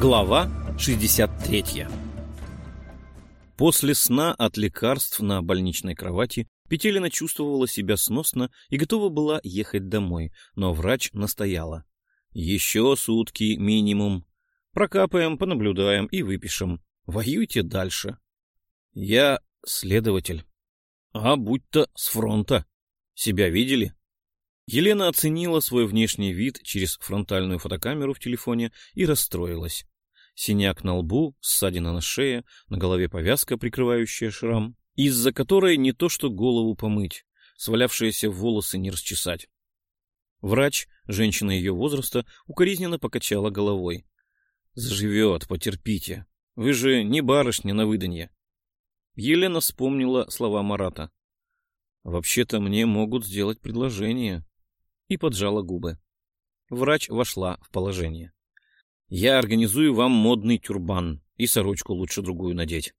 Глава 63 После сна от лекарств на больничной кровати Петелина чувствовала себя сносно и готова была ехать домой, но врач настояла. «Еще сутки минимум. Прокапаем, понаблюдаем и выпишем. Воюйте дальше». «Я следователь. А будь-то с фронта. Себя видели?» Елена оценила свой внешний вид через фронтальную фотокамеру в телефоне и расстроилась. Синяк на лбу, ссадина на шее, на голове повязка, прикрывающая шрам, из-за которой не то что голову помыть, свалявшиеся волосы не расчесать. Врач, женщина ее возраста, укоризненно покачала головой. «Заживет, потерпите. Вы же не барышня на выданье». Елена вспомнила слова Марата. «Вообще-то мне могут сделать предложение» и поджала губы. Врач вошла в положение. «Я организую вам модный тюрбан, и сорочку лучше другую надеть».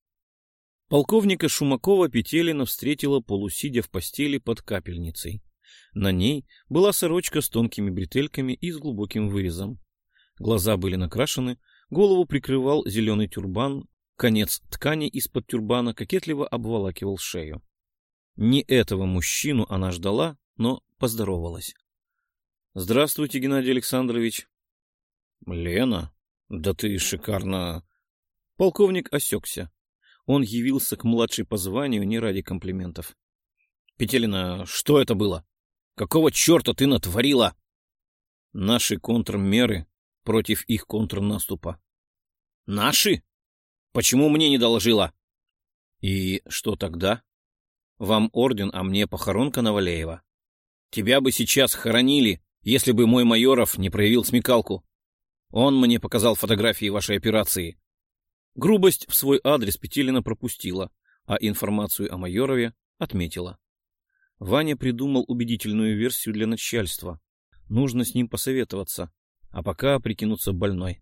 Полковника Шумакова Петелина встретила, полусидя в постели под капельницей. На ней была сорочка с тонкими бретельками и с глубоким вырезом. Глаза были накрашены, голову прикрывал зеленый тюрбан, конец ткани из-под тюрбана кокетливо обволакивал шею. Не этого мужчину она ждала, но поздоровалась. Здравствуйте, Геннадий Александрович. Лена, да ты шикарно... Полковник осекся. Он явился к младшей по званию не ради комплиментов. Петелина, что это было? Какого черта ты натворила? Наши контрмеры против их контрнаступа. Наши? Почему мне не доложила? И что тогда? Вам орден, а мне похоронка Новолеева. Тебя бы сейчас хоронили, если бы мой Майоров не проявил смекалку. Он мне показал фотографии вашей операции. Грубость в свой адрес Петелина пропустила, а информацию о Майорове отметила. Ваня придумал убедительную версию для начальства. Нужно с ним посоветоваться, а пока прикинуться больной.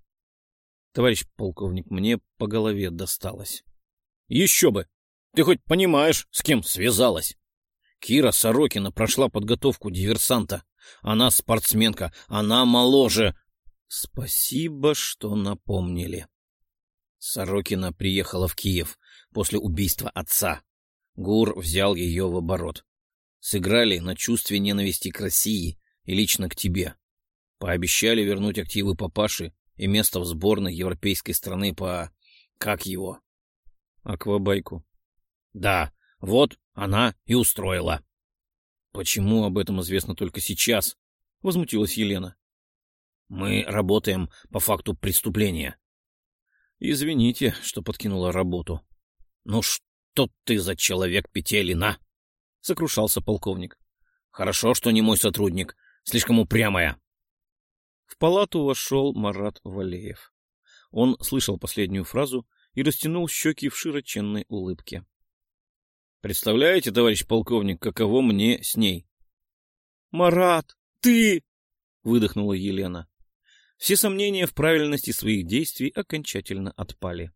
Товарищ полковник, мне по голове досталось. Еще бы! Ты хоть понимаешь, с кем связалась? Кира Сорокина прошла подготовку диверсанта. Она спортсменка, она моложе. Спасибо, что напомнили. Сорокина приехала в Киев после убийства отца. Гур взял ее в оборот. Сыграли на чувстве ненависти к России и лично к тебе. Пообещали вернуть активы папаши и место в сборной европейской страны по... Как его? Аквабайку. Да, вот она и устроила. «Почему об этом известно только сейчас?» — возмутилась Елена. «Мы работаем по факту преступления». «Извините, что подкинула работу». «Ну что ты за человек, Петелина?» — сокрушался полковник. «Хорошо, что не мой сотрудник. Слишком упрямая». В палату вошел Марат Валеев. Он слышал последнюю фразу и растянул щеки в широченной улыбке. Представляете, товарищ полковник, каково мне с ней? — Марат, ты! — выдохнула Елена. Все сомнения в правильности своих действий окончательно отпали.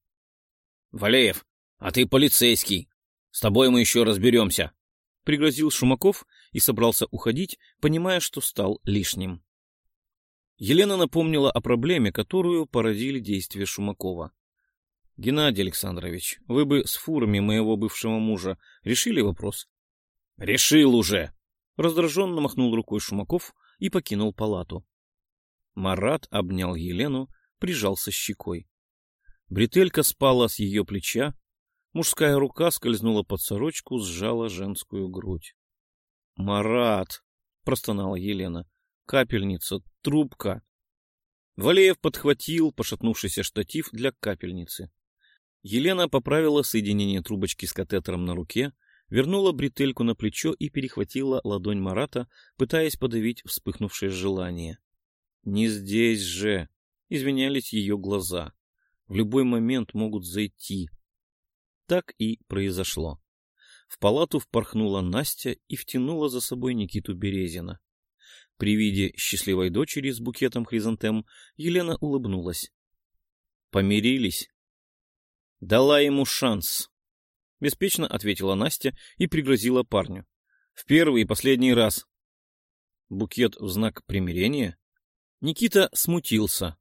— Валеев, а ты полицейский. С тобой мы еще разберемся. — пригрозил Шумаков и собрался уходить, понимая, что стал лишним. Елена напомнила о проблеме, которую породили действия Шумакова. Геннадий Александрович, вы бы с фурами моего бывшего мужа решили вопрос? — Решил уже! — раздраженно махнул рукой Шумаков и покинул палату. Марат обнял Елену, прижался щекой. Бретелька спала с ее плеча, мужская рука скользнула под сорочку, сжала женскую грудь. — Марат! — простонала Елена. — Капельница, трубка! Валеев подхватил пошатнувшийся штатив для капельницы. Елена поправила соединение трубочки с катетером на руке, вернула бретельку на плечо и перехватила ладонь Марата, пытаясь подавить вспыхнувшее желание. «Не здесь же!» — извинялись ее глаза. «В любой момент могут зайти». Так и произошло. В палату впорхнула Настя и втянула за собой Никиту Березина. При виде счастливой дочери с букетом хризантем Елена улыбнулась. «Помирились?» Дала ему шанс. Беспечно ответила Настя и пригрозила парню. В первый и последний раз. Букет в знак примирения? Никита смутился.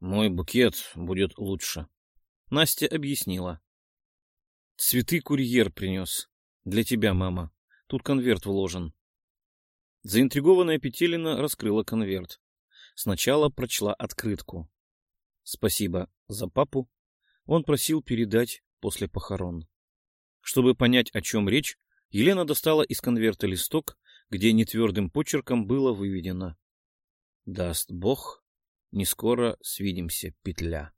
Мой букет будет лучше. Настя объяснила. Цветы курьер принес. Для тебя, мама. Тут конверт вложен. Заинтригованная Петелина раскрыла конверт. Сначала прочла открытку. Спасибо за папу. Он просил передать после похорон. Чтобы понять, о чем речь, Елена достала из конверта листок, где нетвердым почерком было выведено «Даст Бог, не скоро свидимся, петля.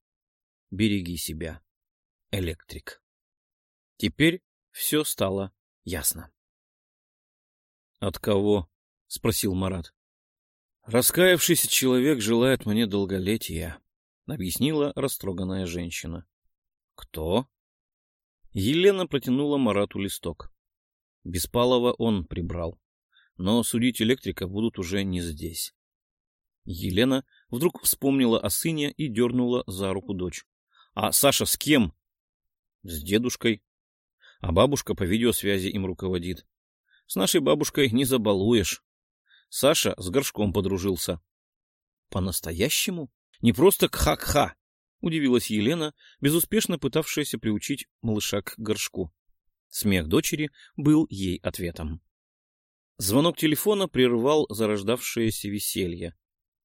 Береги себя, электрик». Теперь все стало ясно. «От кого?» — спросил Марат. «Раскаявшийся человек желает мне долголетия», — объяснила растроганная женщина. «Кто?» Елена протянула Марату листок. Беспалова он прибрал. Но судить электрика будут уже не здесь. Елена вдруг вспомнила о сыне и дернула за руку дочь. — А Саша с кем? — С дедушкой. А бабушка по видеосвязи им руководит. С нашей бабушкой не забалуешь. Саша с горшком подружился. — По-настоящему? Не просто кха-кха? — удивилась Елена, безуспешно пытавшаяся приучить малыша к горшку. Смех дочери был ей ответом. Звонок телефона прервал зарождавшееся веселье.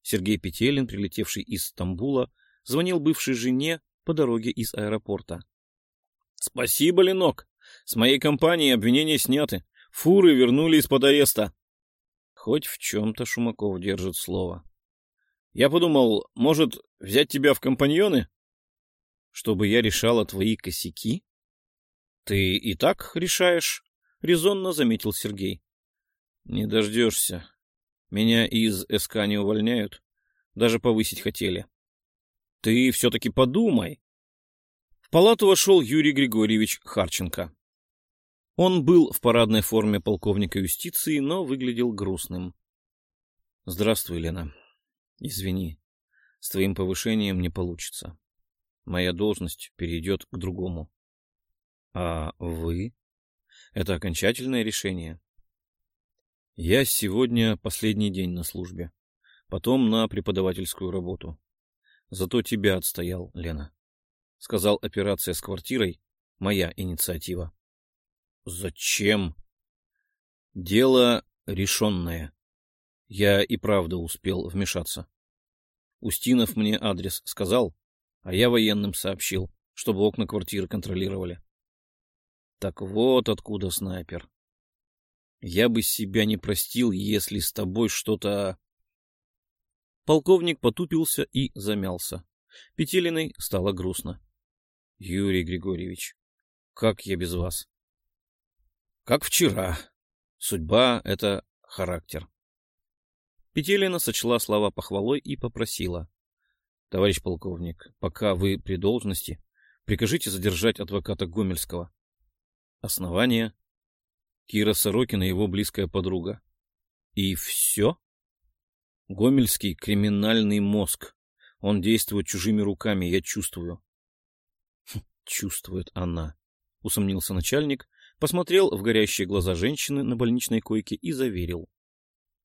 Сергей Петелин, прилетевший из Стамбула, звонил бывшей жене по дороге из аэропорта. — Спасибо, Ленок. С моей компанией обвинения сняты. Фуры вернули из-под ареста. Хоть в чем-то Шумаков держит слово. Я подумал, может, взять тебя в компаньоны? Чтобы я решала твои косяки? Ты и так решаешь, — резонно заметил Сергей. Не дождешься. Меня из СК не увольняют. Даже повысить хотели. Ты все-таки подумай. В палату вошел Юрий Григорьевич Харченко. Он был в парадной форме полковника юстиции, но выглядел грустным. — Здравствуй, Лена. Извини, с твоим повышением не получится. Моя должность перейдет к другому. А вы? Это окончательное решение? Я сегодня последний день на службе. Потом на преподавательскую работу. Зато тебя отстоял, Лена. Сказал, операция с квартирой — моя инициатива. Зачем? Дело решенное. Я и правда успел вмешаться. Устинов мне адрес сказал, а я военным сообщил, чтобы окна квартиры контролировали. Так вот откуда снайпер. Я бы себя не простил, если с тобой что-то... Полковник потупился и замялся. Петелиной стало грустно. — Юрий Григорьевич, как я без вас? — Как вчера. Судьба — это характер. Петелина сочла слова похвалой и попросила. — Товарищ полковник, пока вы при должности, прикажите задержать адвоката Гомельского. Основание. Кира Сорокина его близкая подруга. И все? Гомельский — криминальный мозг. Он действует чужими руками, я чувствую. Хм, чувствует она, — усомнился начальник, посмотрел в горящие глаза женщины на больничной койке и заверил.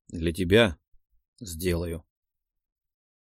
Для тебя Сделаю.